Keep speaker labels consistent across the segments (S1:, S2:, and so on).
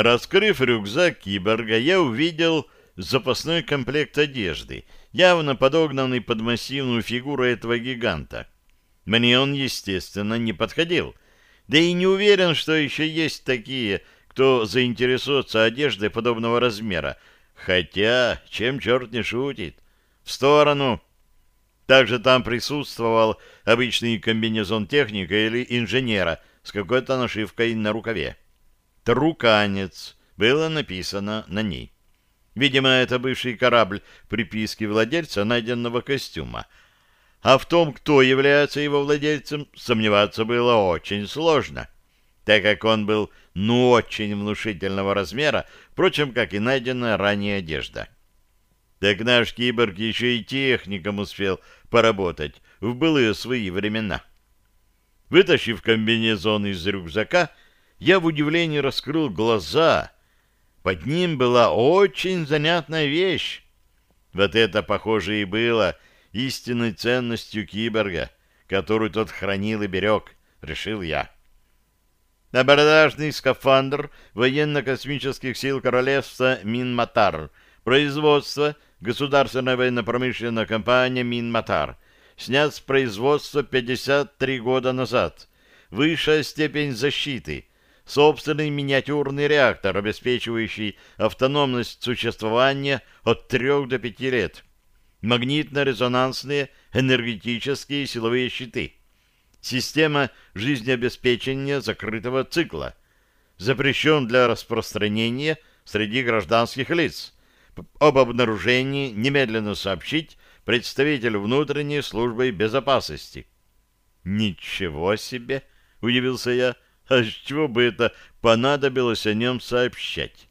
S1: Раскрыв рюкзак киборга, я увидел запасной комплект одежды, явно подогнанный под массивную фигуру этого гиганта. Мне он, естественно, не подходил, да и не уверен, что еще есть такие, кто заинтересуется одеждой подобного размера, хотя, чем черт не шутит. В сторону... Также там присутствовал обычный комбинезон техника или инженера с какой-то нашивкой на рукаве. «Труканец» было написано на ней. Видимо, это бывший корабль приписки владельца найденного костюма. А в том, кто является его владельцем, сомневаться было очень сложно, так как он был ну очень внушительного размера, впрочем, как и найденная ранее одежда. Так наш киборг еще и техником успел поработать в былые свои времена. Вытащив комбинезон из рюкзака, я в удивлении раскрыл глаза. Под ним была очень занятная вещь. Вот это, похоже, и было истинной ценностью киборга, которую тот хранил и берег, решил я. Абордажный скафандр военно-космических сил королевства Минматар, производство государственная военно-промышленная компания Минматар, снят с производства 53 года назад, высшая степень защиты, собственный миниатюрный реактор, обеспечивающий автономность существования от 3 до 5 лет, магнитно-резонансные энергетические силовые щиты, система жизнеобеспечения закрытого цикла, запрещен для распространения среди гражданских лиц. Об обнаружении немедленно сообщить представителю внутренней службы безопасности. «Ничего себе!» — удивился я. А с чего бы это понадобилось о нем сообщать?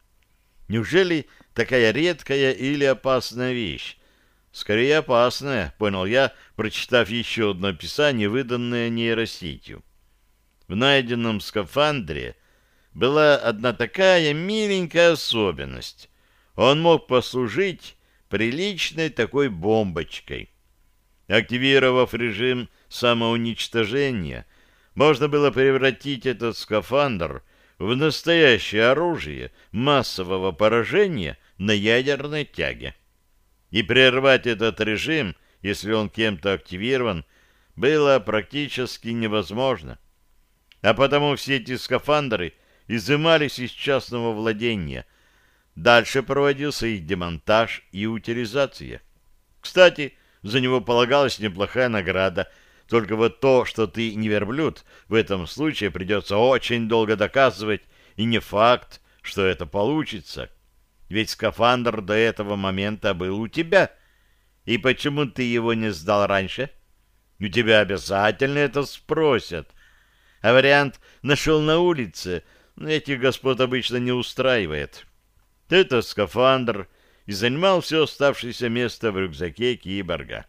S1: Неужели такая редкая или опасная вещь? Скорее опасная, понял я, прочитав еще одно описание, выданное нейросетью. В найденном скафандре была одна такая миленькая особенность. Он мог послужить приличной такой бомбочкой. Активировав режим самоуничтожения, можно было превратить этот скафандр в настоящее оружие массового поражения на ядерной тяге. И прервать этот режим, если он кем-то активирован, было практически невозможно. А потому все эти скафандры изымались из частного владения. Дальше проводился их демонтаж и утилизация. Кстати, за него полагалась неплохая награда – только вот то, что ты не верблюд, в этом случае придется очень долго доказывать, и не факт, что это получится. Ведь скафандр до этого момента был у тебя. И почему ты его не сдал раньше? У тебя обязательно это спросят. А вариант «нашел на улице» этих господ обычно не устраивает. Это скафандр и занимал все оставшееся место в рюкзаке киборга.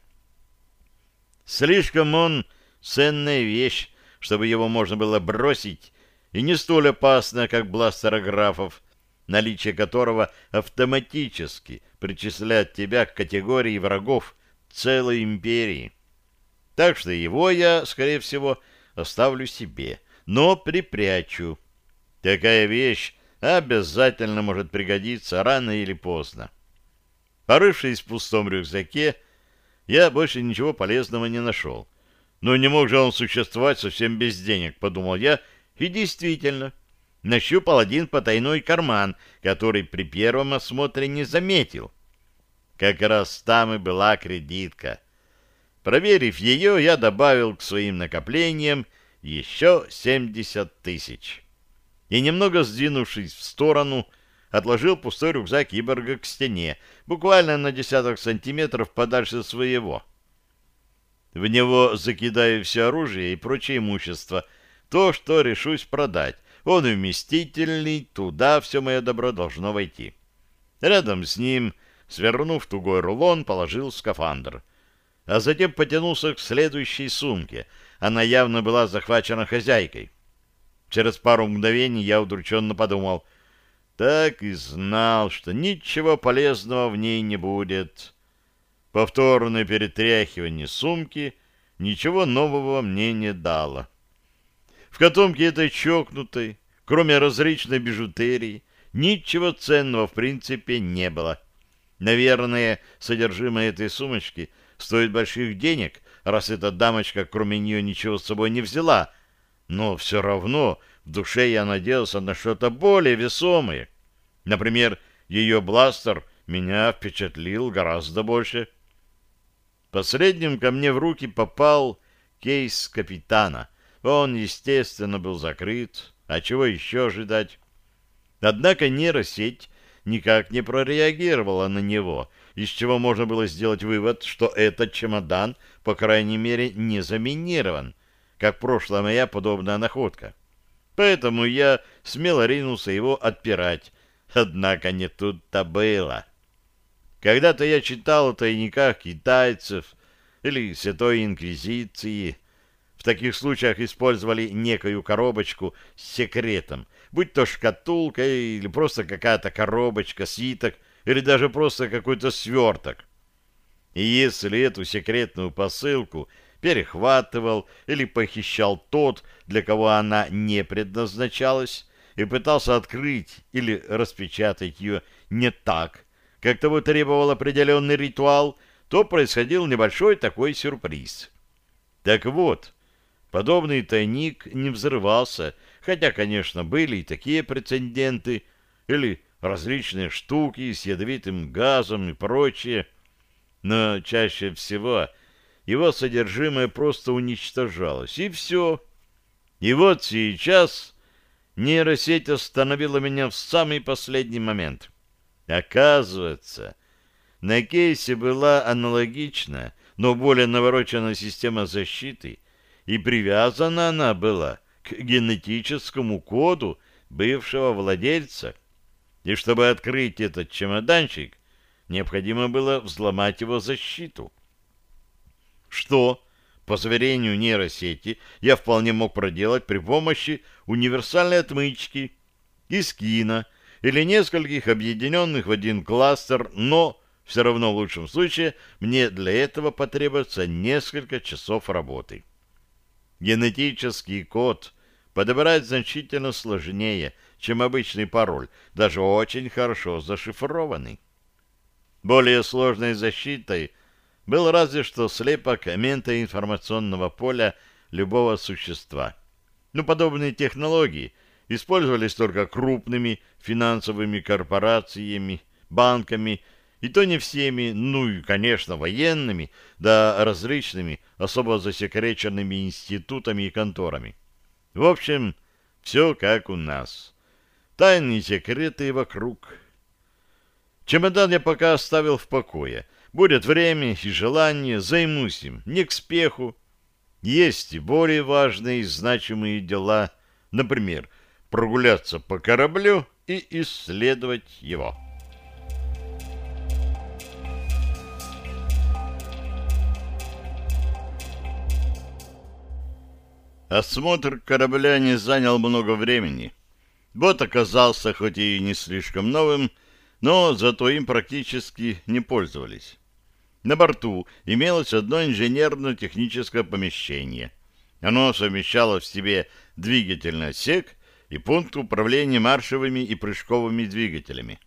S1: Слишком он ценная вещь, чтобы его можно было бросить, и не столь опасно, как бластер графов, наличие которого автоматически причисляет тебя к категории врагов целой империи. Так что его я, скорее всего, оставлю себе, но припрячу. Такая вещь обязательно может пригодиться рано или поздно. Порывшись в пустом рюкзаке, я больше ничего полезного не нашел. Но не мог же он существовать совсем без денег, подумал я, и действительно, нащупал один потайной карман, который при первом осмотре не заметил. Как раз там и была кредитка. Проверив ее, я добавил к своим накоплениям еще 70 тысяч. И немного сдвинувшись в сторону, отложил пустой рюкзак киборга к стене, буквально на десяток сантиметров подальше своего. В него закидаю все оружие и прочее имущество, то, что решусь продать. Он вместительный, туда все мое добро должно войти. Рядом с ним, свернув тугой рулон, положил скафандр. А затем потянулся к следующей сумке. Она явно была захвачена хозяйкой. Через пару мгновений я удрученно подумал — так и знал, что ничего полезного в ней не будет. Повторное перетряхивание сумки ничего нового мне не дало. В котомке этой чокнутой, кроме различной бижутерии, ничего ценного в принципе не было. Наверное, содержимое этой сумочки стоит больших денег, раз эта дамочка кроме нее ничего с собой не взяла. Но все равно в душе я надеялся на что-то более весомое. Например, ее бластер меня впечатлил гораздо больше. Последним ко мне в руки попал кейс капитана. Он, естественно, был закрыт. А чего еще ожидать? Однако нейросеть никак не прореагировала на него, из чего можно было сделать вывод, что этот чемодан, по крайней мере, не заминирован, как прошлая моя подобная находка. Поэтому я смело ринулся его отпирать. Однако не тут-то было. Когда-то я читал о тайниках китайцев или Святой Инквизиции. В таких случаях использовали некую коробочку с секретом, будь то шкатулка или просто какая-то коробочка, свиток, или даже просто какой-то сверток. И если эту секретную посылку перехватывал или похищал тот, для кого она не предназначалась, и пытался открыть или распечатать ее не так, как того требовал определенный ритуал, то происходил небольшой такой сюрприз. Так вот, подобный тайник не взрывался, хотя, конечно, были и такие прецеденты, или различные штуки с ядовитым газом и прочее, но чаще всего его содержимое просто уничтожалось, и все. И вот сейчас нейросеть остановила меня в самый последний момент. Оказывается, на кейсе была аналогичная, но более навороченная система защиты, и привязана она была к генетическому коду бывшего владельца. И чтобы открыть этот чемоданчик, необходимо было взломать его защиту. Что, по заверению нейросети, я вполне мог проделать при помощи универсальной отмычки из кино или нескольких объединенных в один кластер, но все равно в лучшем случае мне для этого потребуется несколько часов работы. Генетический код подобрать значительно сложнее, чем обычный пароль, даже очень хорошо зашифрованный. Более сложной защитой был разве что слепок ментоинформационного поля любого существа. Но подобные технологии использовались только крупными финансовыми корпорациями, банками, и то не всеми, ну и, конечно, военными, да различными особо засекреченными институтами и конторами. В общем, все как у нас. Тайные секреты вокруг. Чемодан я пока оставил в покое. Будет время и желание, займусь им, не к спеху. Есть и более важные и значимые дела, например, прогуляться по кораблю и исследовать его. Осмотр корабля не занял много времени. Бот оказался хоть и не слишком новым, но зато им практически не пользовались. На борту имелось одно инженерно-техническое помещение. Оно совмещало в себе двигательный отсек и пункт управления маршевыми и прыжковыми двигателями.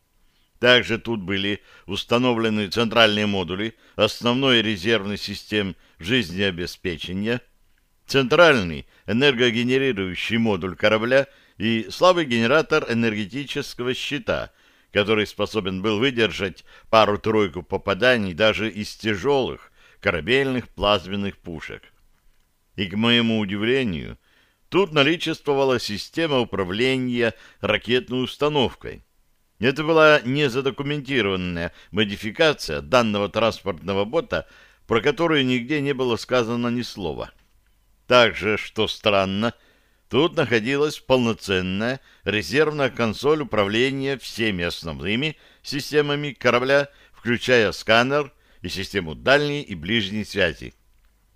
S1: Также тут были установлены центральные модули основной резервной системы жизнеобеспечения – центральный энергогенерирующий модуль корабля и слабый генератор энергетического щита, который способен был выдержать пару-тройку попаданий даже из тяжелых корабельных плазменных пушек. И, к моему удивлению, тут наличествовала система управления ракетной установкой. Это была незадокументированная модификация данного транспортного бота, про которую нигде не было сказано ни слова. Также, что странно, тут находилась полноценная резервная консоль управления всеми основными системами корабля, включая сканер и систему дальней и ближней связи.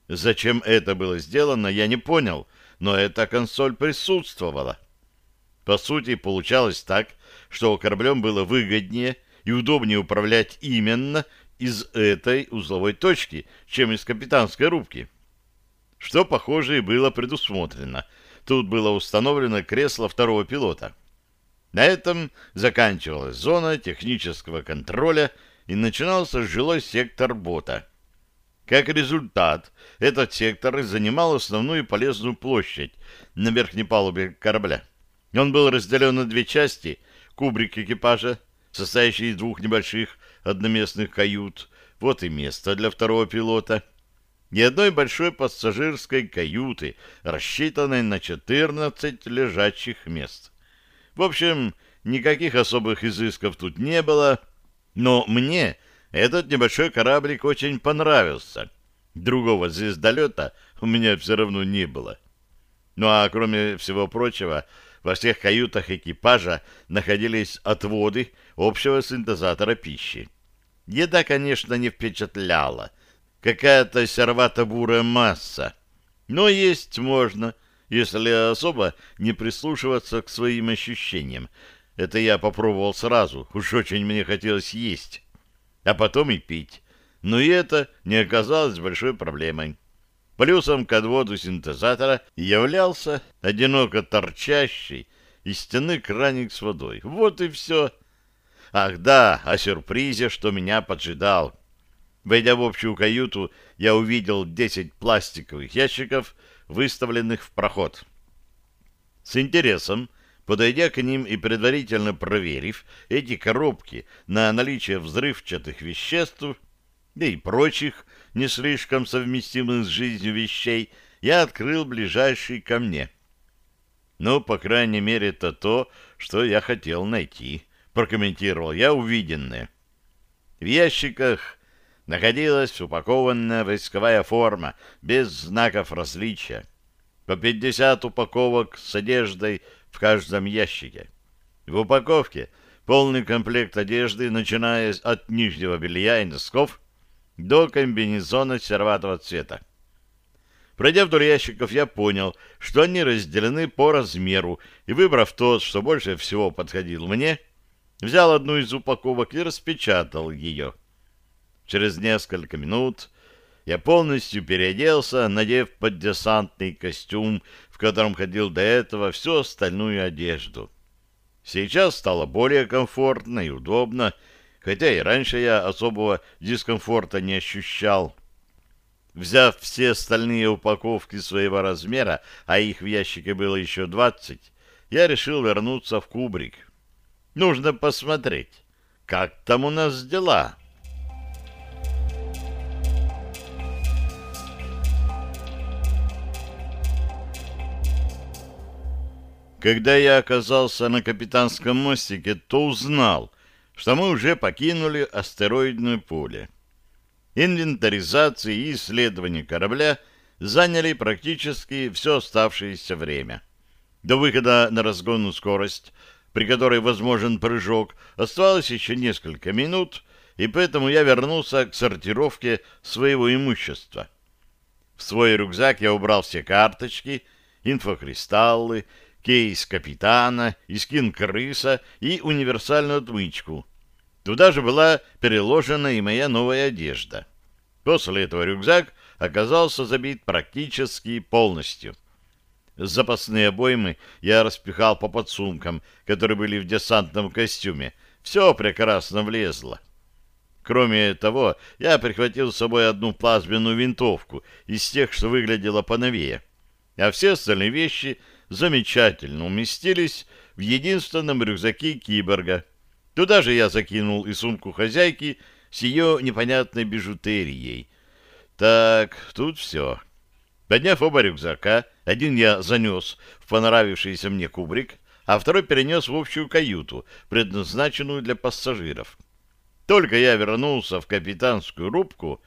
S1: Зачем это было сделано, я не понял, но эта консоль присутствовала. По сути, получалось так, что кораблем было выгоднее и удобнее управлять именно из этой узловой точки, чем из капитанской рубки что, похоже, и было предусмотрено. Тут было установлено кресло второго пилота. На этом заканчивалась зона технического контроля и начинался жилой сектор бота. Как результат, этот сектор занимал основную полезную площадь на верхней палубе корабля. Он был разделен на две части, кубрик экипажа, состоящий из двух небольших одноместных кают, вот и место для второго пилота, и одной большой пассажирской каюты, рассчитанной на 14 лежачих мест. В общем, никаких особых изысков тут не было, но мне этот небольшой кораблик очень понравился. Другого звездолета у меня все равно не было. Ну а кроме всего прочего, во всех каютах экипажа находились отводы общего синтезатора пищи. Еда, конечно, не впечатляла. Какая-то сервато-бурая масса. Но есть можно, если особо не прислушиваться к своим ощущениям. Это я попробовал сразу, уж очень мне хотелось есть. А потом и пить. Но и это не оказалось большой проблемой. Плюсом к отводу синтезатора являлся одиноко торчащий из стены краник с водой. Вот и все. Ах да, о сюрпризе, что меня поджидал. Войдя в общую каюту, я увидел десять пластиковых ящиков, выставленных в проход. С интересом, подойдя к ним и предварительно проверив эти коробки на наличие взрывчатых веществ, да и прочих не слишком совместимых с жизнью вещей, я открыл ближайший ко мне. Ну, по крайней мере, это то, что я хотел найти, прокомментировал я увиденное. В ящиках находилась упакованная войсковая форма без знаков различия. По 50 упаковок с одеждой в каждом ящике. В упаковке полный комплект одежды, начиная от нижнего белья и носков до комбинезона серватого цвета. Пройдя вдоль ящиков, я понял, что они разделены по размеру, и, выбрав тот, что больше всего подходил мне, взял одну из упаковок и распечатал ее. Через несколько минут я полностью переоделся, надев под десантный костюм, в котором ходил до этого, всю остальную одежду. Сейчас стало более комфортно и удобно, хотя и раньше я особого дискомфорта не ощущал. Взяв все остальные упаковки своего размера, а их в ящике было еще двадцать, я решил вернуться в кубрик. Нужно посмотреть, как там у нас дела. Когда я оказался на капитанском мостике, то узнал, что мы уже покинули астероидное поле. Инвентаризация и исследование корабля заняли практически все оставшееся время. До выхода на разгонную скорость, при которой возможен прыжок, оставалось еще несколько минут, и поэтому я вернулся к сортировке своего имущества. В свой рюкзак я убрал все карточки, инфокристаллы, кейс капитана, искин крыса и универсальную отмычку. Туда же была переложена и моя новая одежда. После этого рюкзак оказался забит практически полностью. Запасные обоймы я распихал по подсумкам, которые были в десантном костюме. Все прекрасно влезло. Кроме того, я прихватил с собой одну плазменную винтовку из тех, что выглядела поновее. А все остальные вещи — замечательно уместились в единственном рюкзаке киборга. Туда же я закинул и сумку хозяйки с ее непонятной бижутерией. Так, тут все. Подняв оба рюкзака, один я занес в понравившийся мне кубрик, а второй перенес в общую каюту, предназначенную для пассажиров. Только я вернулся в капитанскую рубку,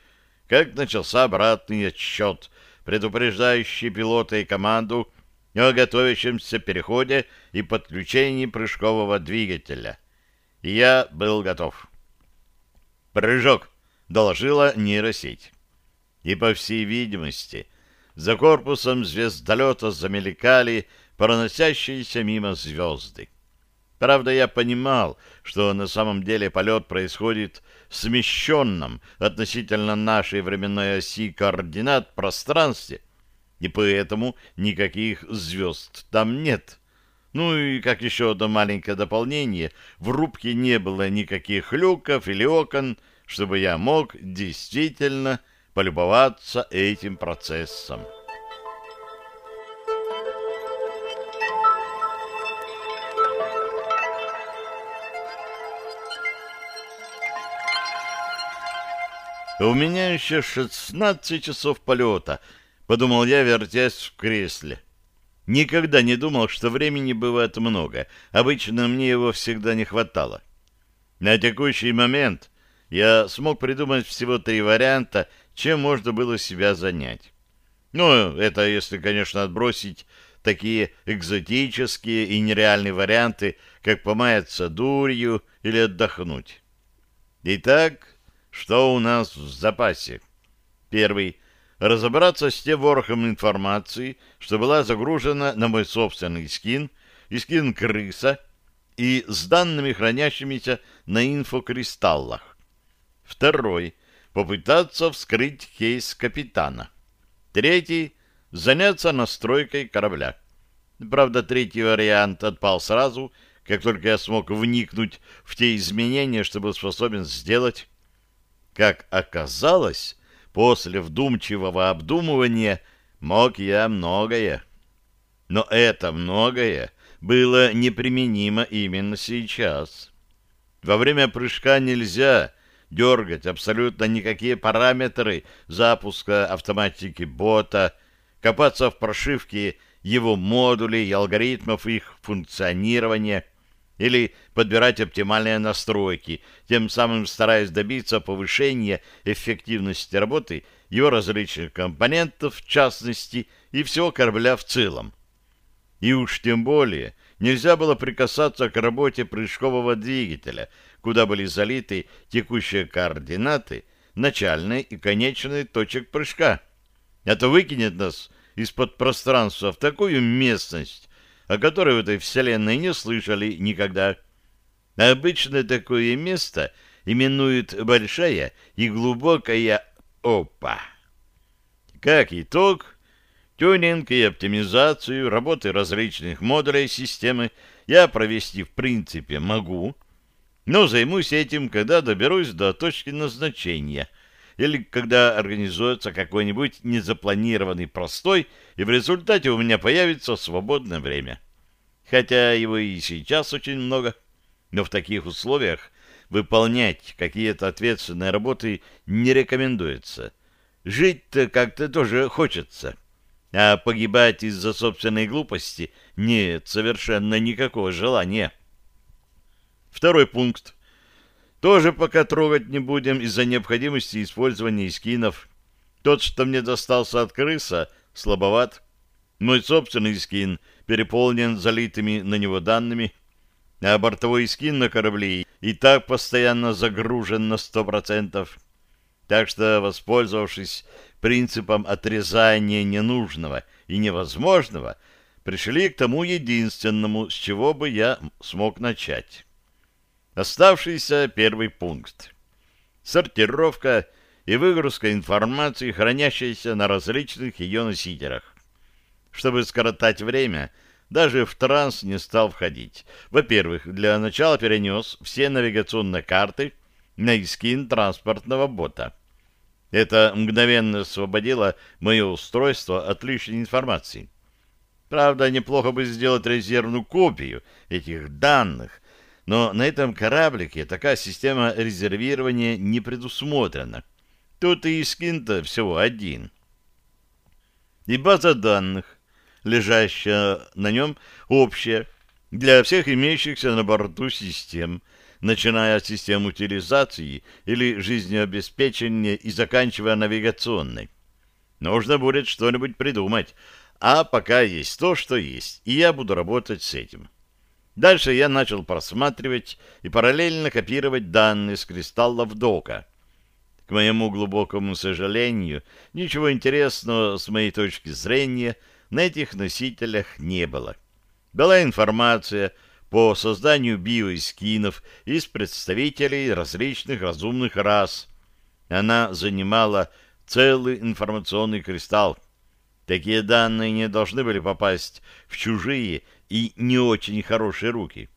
S1: как начался обратный отсчет, предупреждающий пилота и команду о готовящемся переходе и подключении прыжкового двигателя. И я был готов. «Прыжок!» — доложила нейросеть. И, по всей видимости, за корпусом звездолета замелькали проносящиеся мимо звезды. Правда, я понимал, что на самом деле полет происходит в смещенном относительно нашей временной оси координат пространстве, и поэтому никаких звезд там нет. Ну и, как еще одно маленькое дополнение, в рубке не было никаких люков или окон, чтобы я мог действительно полюбоваться этим процессом. У меня еще 16 часов полета, подумал я, вертясь в кресле. Никогда не думал, что времени бывает много. Обычно мне его всегда не хватало. На текущий момент я смог придумать всего три варианта, чем можно было себя занять. Ну, это если, конечно, отбросить такие экзотические и нереальные варианты, как помаяться дурью или отдохнуть. Итак, что у нас в запасе? Первый разобраться с тем ворохом информации, что была загружена на мой собственный скин и скин крыса, и с данными, хранящимися на инфокристаллах. Второй — попытаться вскрыть кейс капитана. Третий — заняться настройкой корабля. Правда, третий вариант отпал сразу, как только я смог вникнуть в те изменения, что был способен сделать. Как оказалось, После вдумчивого обдумывания мог я многое. Но это многое было неприменимо именно сейчас. Во время прыжка нельзя дергать абсолютно никакие параметры запуска автоматики бота, копаться в прошивке его модулей и алгоритмов их функционирования – или подбирать оптимальные настройки, тем самым стараясь добиться повышения эффективности работы его различных компонентов, в частности, и всего корабля в целом. И уж тем более нельзя было прикасаться к работе прыжкового двигателя, куда были залиты текущие координаты начальной и конечной точек прыжка. Это выкинет нас из-под пространства в такую местность, о которой в этой вселенной не слышали никогда. Обычно такое место именуют большая и глубокая опа. Как итог, тюнинг и оптимизацию работы различных модулей системы я провести в принципе могу, но займусь этим, когда доберусь до точки назначения или когда организуется какой-нибудь незапланированный простой и в результате у меня появится свободное время. Хотя его и сейчас очень много, но в таких условиях выполнять какие-то ответственные работы не рекомендуется. Жить-то как-то тоже хочется. А погибать из-за собственной глупости нет совершенно никакого желания. Второй пункт. Тоже пока трогать не будем из-за необходимости использования скинов. Тот, что мне достался от крыса, слабоват. Мой собственный скин переполнен залитыми на него данными, а бортовой скин на корабле и так постоянно загружен на сто процентов. Так что, воспользовавшись принципом отрезания ненужного и невозможного, пришли к тому единственному, с чего бы я смог начать. Оставшийся первый пункт. Сортировка и выгрузка информации, хранящейся на различных ее носителях. Чтобы скоротать время, даже в транс не стал входить. Во-первых, для начала перенес все навигационные карты на искин транспортного бота. Это мгновенно освободило мое устройство от лишней информации. Правда, неплохо бы сделать резервную копию этих данных, но на этом кораблике такая система резервирования не предусмотрена. Тут и скин-то всего один. И база данных лежащая на нем, общая для всех имеющихся на борту систем, начиная от систем утилизации или жизнеобеспечения и заканчивая навигационной. Нужно будет что-нибудь придумать, а пока есть то, что есть, и я буду работать с этим. Дальше я начал просматривать и параллельно копировать данные с кристаллов дока. К моему глубокому сожалению, ничего интересного с моей точки зрения – на этих носителях не было. Была информация по созданию биоэскинов из представителей различных разумных рас. Она занимала целый информационный кристалл. Такие данные не должны были попасть в чужие и не очень хорошие руки.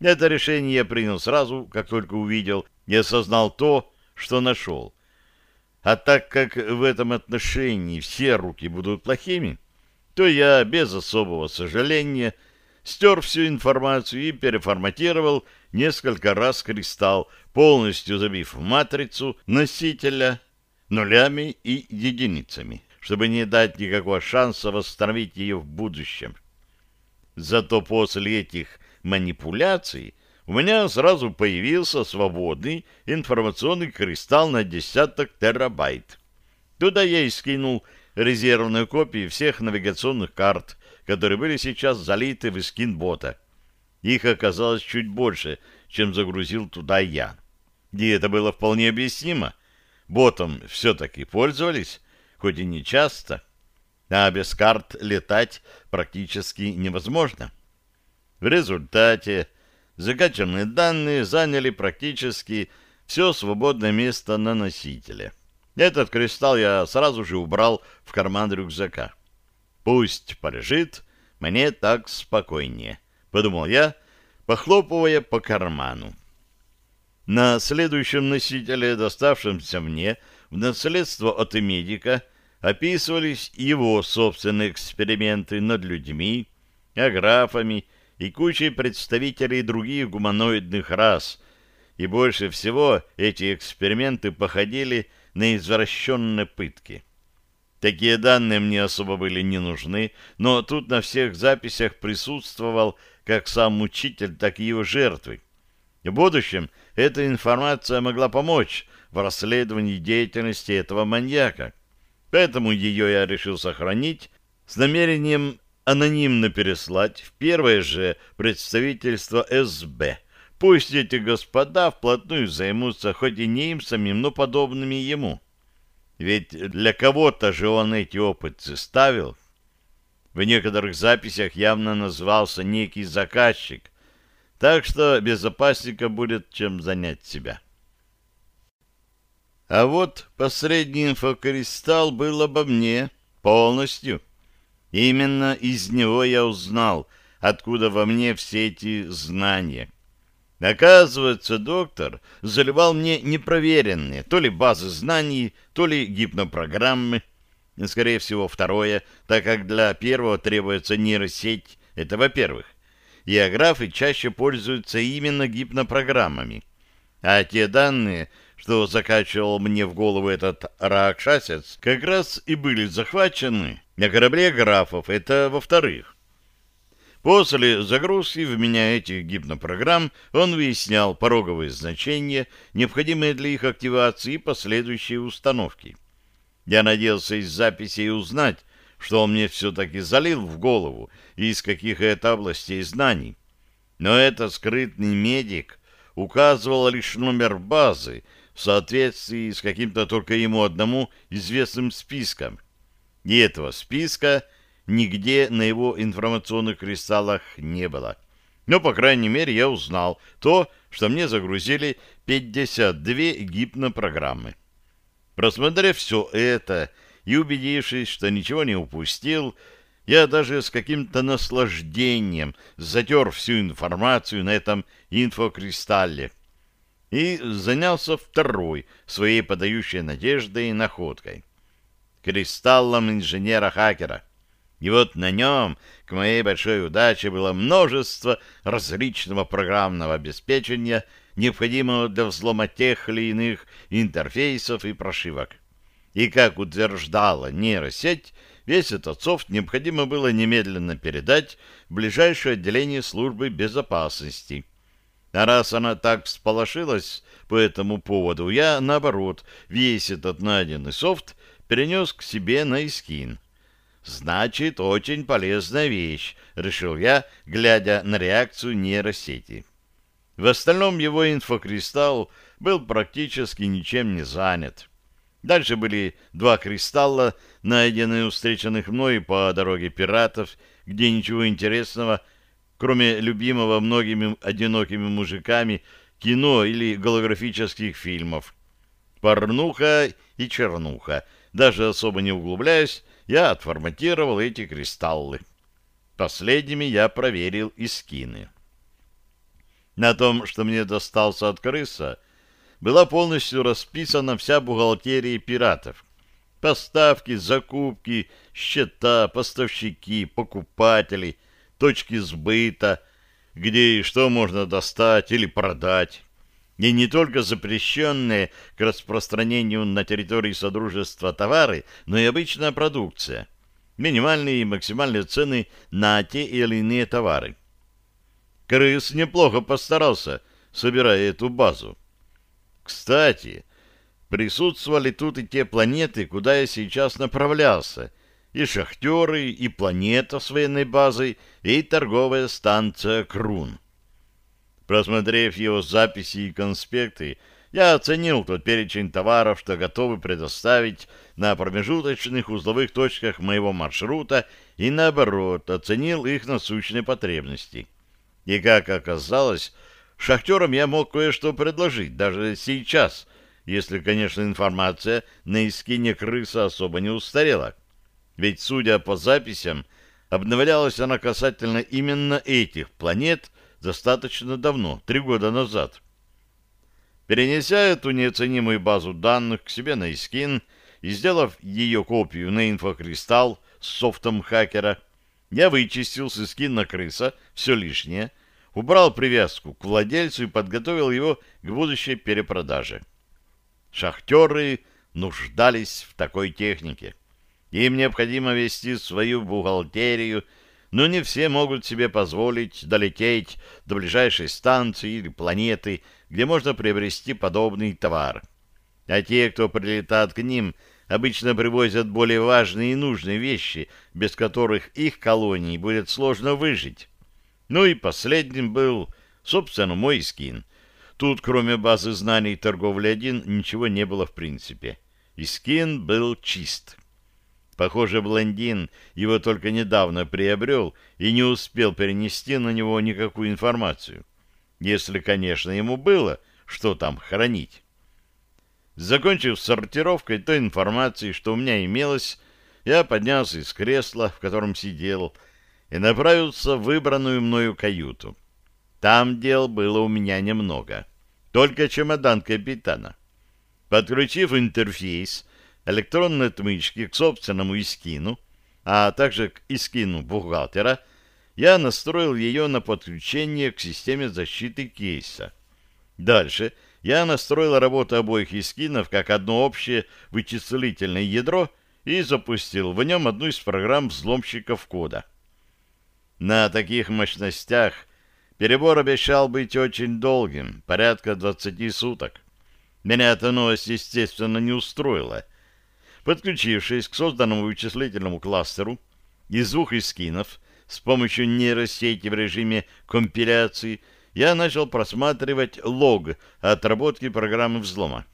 S1: Это решение я принял сразу, как только увидел и осознал то, что нашел. А так как в этом отношении все руки будут плохими, то я без особого сожаления стер всю информацию и переформатировал несколько раз кристалл, полностью забив матрицу носителя нулями и единицами, чтобы не дать никакого шанса восстановить ее в будущем. Зато после этих манипуляций у меня сразу появился свободный информационный кристалл на десяток терабайт. Туда я и скинул резервные копии всех навигационных карт, которые были сейчас залиты в скинбота. Их оказалось чуть больше, чем загрузил туда я. И это было вполне объяснимо. Ботом все-таки пользовались, хоть и не часто, а без карт летать практически невозможно. В результате закачанные данные заняли практически все свободное место на носителе. Этот кристалл я сразу же убрал в карман рюкзака. Пусть полежит, мне так спокойнее, подумал я, похлопывая по карману. На следующем носителе, доставшемся мне в наследство от медика, описывались его собственные эксперименты над людьми, аграфами и кучей представителей других гуманоидных рас, и больше всего эти эксперименты походили на извращенные пытки. Такие данные мне особо были не нужны, но тут на всех записях присутствовал как сам учитель, так и его жертвы. В будущем эта информация могла помочь в расследовании деятельности этого маньяка. Поэтому ее я решил сохранить с намерением анонимно переслать в первое же представительство СБ. Пусть эти господа вплотную займутся хоть и не им самим, но подобными ему. Ведь для кого-то же он эти опыты ставил. В некоторых записях явно назывался некий заказчик, так что безопасника будет чем занять себя. А вот последний инфокристалл был обо мне полностью. Именно из него я узнал, откуда во мне все эти знания. Оказывается, доктор заливал мне непроверенные то ли базы знаний, то ли гипнопрограммы. Скорее всего, второе, так как для первого требуется нейросеть, это во-первых. Иографы чаще пользуются именно гипнопрограммами. А те данные, что закачивал мне в голову этот ракшасец, как раз и были захвачены на корабле графов, это во-вторых. После загрузки в меня этих гипнопрограмм он выяснял пороговые значения, необходимые для их активации и последующие установки. Я надеялся из записей узнать, что он мне все-таки залил в голову и из каких это областей знаний. Но этот скрытный медик указывал лишь номер базы в соответствии с каким-то только ему одному известным списком. И этого списка – нигде на его информационных кристаллах не было. Но, по крайней мере, я узнал то, что мне загрузили 52 гипнопрограммы. Просмотрев все это и убедившись, что ничего не упустил, я даже с каким-то наслаждением затер всю информацию на этом инфокристалле и занялся второй своей подающей надеждой находкой. Кристаллом инженера-хакера. И вот на нем, к моей большой удаче, было множество различного программного обеспечения, необходимого для взлома тех или иных интерфейсов и прошивок. И, как утверждала нейросеть, весь этот софт необходимо было немедленно передать в ближайшее отделение службы безопасности. А раз она так всполошилась по этому поводу, я, наоборот, весь этот найденный софт перенес к себе на Искин. Значит, очень полезная вещь, решил я, глядя на реакцию нейросети. В остальном его инфокристалл был практически ничем не занят. Дальше были два кристалла, найденные у встреченных мной по дороге пиратов, где ничего интересного, кроме любимого многими одинокими мужиками кино или голографических фильмов. Порнуха и чернуха — Даже особо не углубляясь, я отформатировал эти кристаллы. Последними я проверил и скины. На том, что мне достался от крыса, была полностью расписана вся бухгалтерия пиратов. Поставки, закупки, счета, поставщики, покупатели, точки сбыта, где и что можно достать или продать. И не только запрещенные к распространению на территории Содружества товары, но и обычная продукция. Минимальные и максимальные цены на те или иные товары. Крыс неплохо постарался, собирая эту базу. Кстати, присутствовали тут и те планеты, куда я сейчас направлялся. И шахтеры, и планета с военной базой, и торговая станция Крун. Просмотрев его записи и конспекты, я оценил тот перечень товаров, что готовы предоставить на промежуточных узловых точках моего маршрута и, наоборот, оценил их насущные потребности. И, как оказалось, шахтерам я мог кое-что предложить, даже сейчас — если, конечно, информация на искине крыса особо не устарела. Ведь, судя по записям, обновлялась она касательно именно этих планет достаточно давно, три года назад. Перенеся эту неоценимую базу данных к себе на Искин и сделав ее копию на инфокристалл с софтом хакера, я вычистил с Искина крыса все лишнее, убрал привязку к владельцу и подготовил его к будущей перепродаже. Шахтеры нуждались в такой технике. Им необходимо вести свою бухгалтерию, но не все могут себе позволить долететь до ближайшей станции или планеты, где можно приобрести подобный товар. А те, кто прилетает к ним, обычно привозят более важные и нужные вещи, без которых их колонии будет сложно выжить. Ну и последним был, собственно, мой скин — Тут, кроме базы знаний торговли-1, ничего не было в принципе. И скин был чист. Похоже, блондин его только недавно приобрел и не успел перенести на него никакую информацию. Если, конечно, ему было, что там хранить. Закончив сортировкой той информации, что у меня имелось, я поднялся из кресла, в котором сидел, и направился в выбранную мною каюту. Там дел было у меня немного. Только чемодан капитана. Подключив интерфейс электронной отмычки к собственному искину, а также к искину бухгалтера, я настроил ее на подключение к системе защиты кейса. Дальше я настроил работу обоих искинов как одно общее вычислительное ядро и запустил в нем одну из программ взломщиков кода. На таких мощностях Перебор обещал быть очень долгим, порядка двадцати суток. Меня эта новость, естественно, не устроила. Подключившись к созданному вычислительному кластеру из двух эскинов с помощью нейросети в режиме компиляции, я начал просматривать лог отработки программы взлома.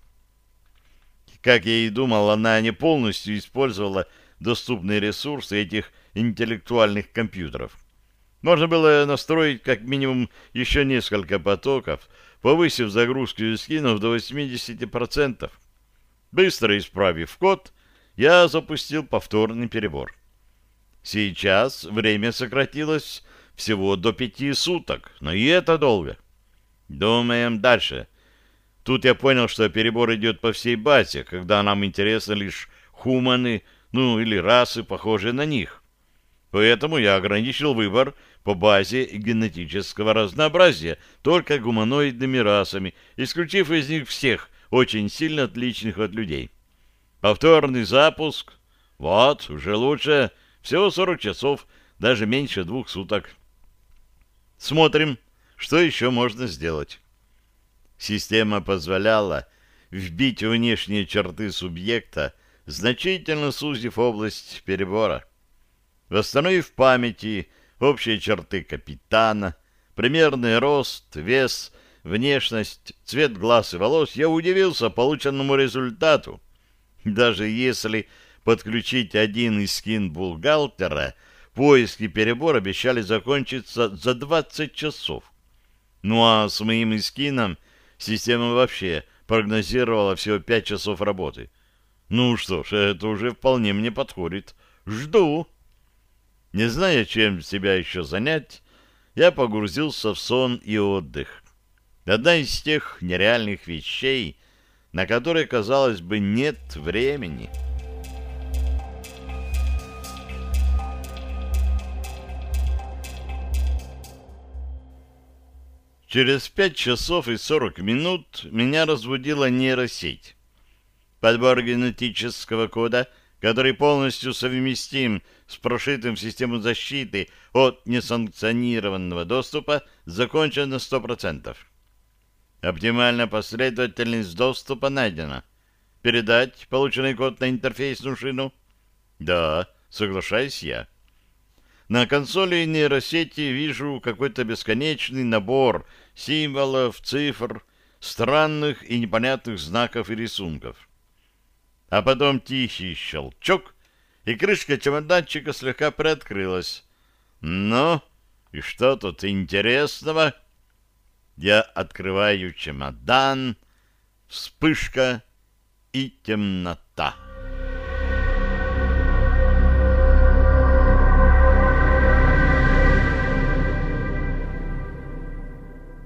S1: Как я и думал, она не полностью использовала доступные ресурсы этих интеллектуальных компьютеров. Можно было настроить как минимум еще несколько потоков, повысив загрузку скинов до 80%. Быстро исправив код, я запустил повторный перебор. Сейчас время сократилось всего до пяти суток, но и это долго. Думаем дальше. Тут я понял, что перебор идет по всей базе, когда нам интересны лишь хуманы, ну или расы, похожие на них. Поэтому я ограничил выбор по базе генетического разнообразия только гуманоидными расами, исключив из них всех очень сильно отличных от людей. Повторный запуск. Вот, уже лучше. Всего 40 часов, даже меньше двух суток. Смотрим, что еще можно сделать. Система позволяла вбить внешние черты субъекта, значительно сузив область перебора. Восстановив в памяти общие черты капитана, примерный рост, вес, внешность, цвет глаз и волос, я удивился полученному результату. Даже если подключить один из скин бухгалтера, поиски перебор обещали закончиться за 20 часов. Ну а с моим искином система вообще прогнозировала всего 5 часов работы. Ну что ж, это уже вполне мне подходит. Жду. Не зная, чем себя еще занять, я погрузился в сон и отдых. Одна из тех нереальных вещей, на которые, казалось бы, нет времени. Через пять часов и сорок минут меня разбудила нейросеть. Подбор генетического кода, который полностью совместим с прошитым в систему защиты от несанкционированного доступа, закончен на 100%. Оптимальная последовательность доступа найдена. Передать полученный код на интерфейсную шину? Да, соглашаюсь я. На консоли нейросети вижу какой-то бесконечный набор символов, цифр, странных и непонятных знаков и рисунков. А потом тихий щелчок, и крышка чемоданчика слегка приоткрылась. Ну, и что тут интересного? Я открываю чемодан, вспышка и темнота.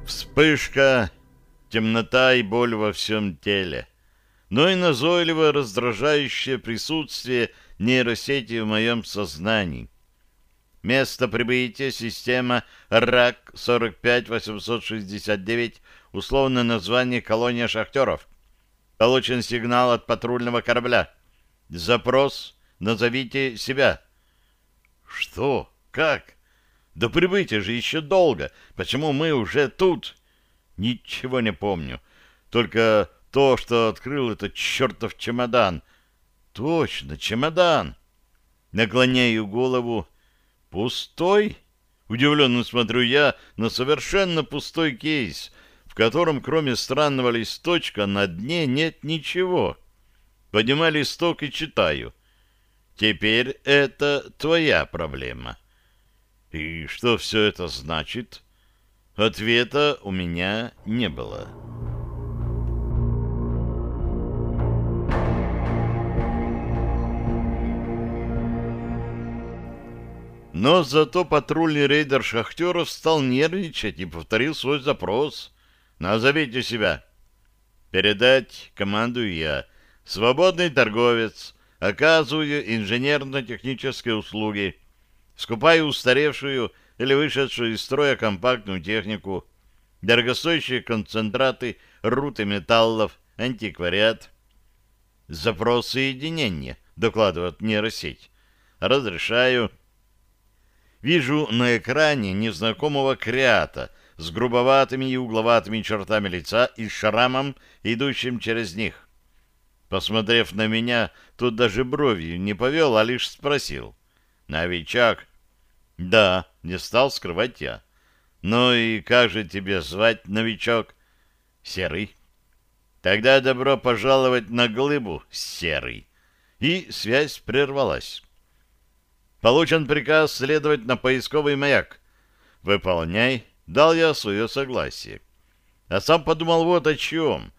S1: Вспышка, темнота и боль во всем теле, но и назойливое раздражающее присутствие нейросети в моем сознании. Место прибытия система РАК 45869, условное название колония шахтеров. Получен сигнал от патрульного корабля. Запрос «Назовите себя». Что? Как? До прибытия же еще долго. Почему мы уже тут? Ничего не помню. Только то, что открыл этот чертов чемодан. Точно, чемодан. Наклоняю голову. Пустой? Удивленно смотрю я на совершенно пустой кейс, в котором кроме странного листочка на дне нет ничего. Поднимаю листок и читаю. Теперь это твоя проблема. И что все это значит? Ответа у меня не было. Но зато патрульный рейдер шахтеров стал нервничать и повторил свой запрос. «Назовите себя». «Передать командую я. Свободный торговец. Оказываю инженерно-технические услуги» скупаю устаревшую или вышедшую из строя компактную технику, дорогостоящие концентраты руд и металлов, антиквариат. Запрос соединения, докладывает нейросеть. Разрешаю. Вижу на экране незнакомого креата с грубоватыми и угловатыми чертами лица и шрамом, идущим через них. Посмотрев на меня, тут даже бровью не повел, а лишь спросил. «Новичок?» «Да», — не стал скрывать я. «Ну и как же тебе звать, новичок?» «Серый». «Тогда добро пожаловать на глыбу, Серый». И связь прервалась. Получен приказ следовать на поисковый маяк. «Выполняй», — дал я свое согласие. А сам подумал вот о чем.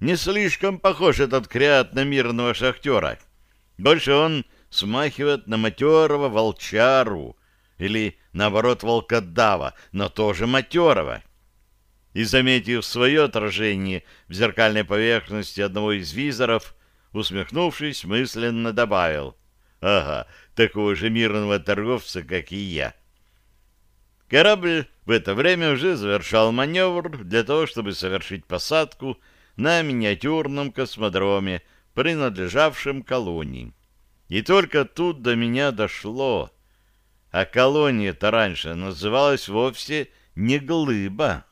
S1: Не слишком похож этот крят на мирного шахтера. Больше он смахивает на матерого волчару или, наоборот, волкодава, но тоже матерого. И, заметив свое отражение в зеркальной поверхности одного из визоров, усмехнувшись, мысленно добавил «Ага, такого же мирного торговца, как и я». Корабль в это время уже завершал маневр для того, чтобы совершить посадку на миниатюрном космодроме, принадлежавшем колонии. И только тут до меня дошло. А колония-то раньше называлась вовсе не глыба.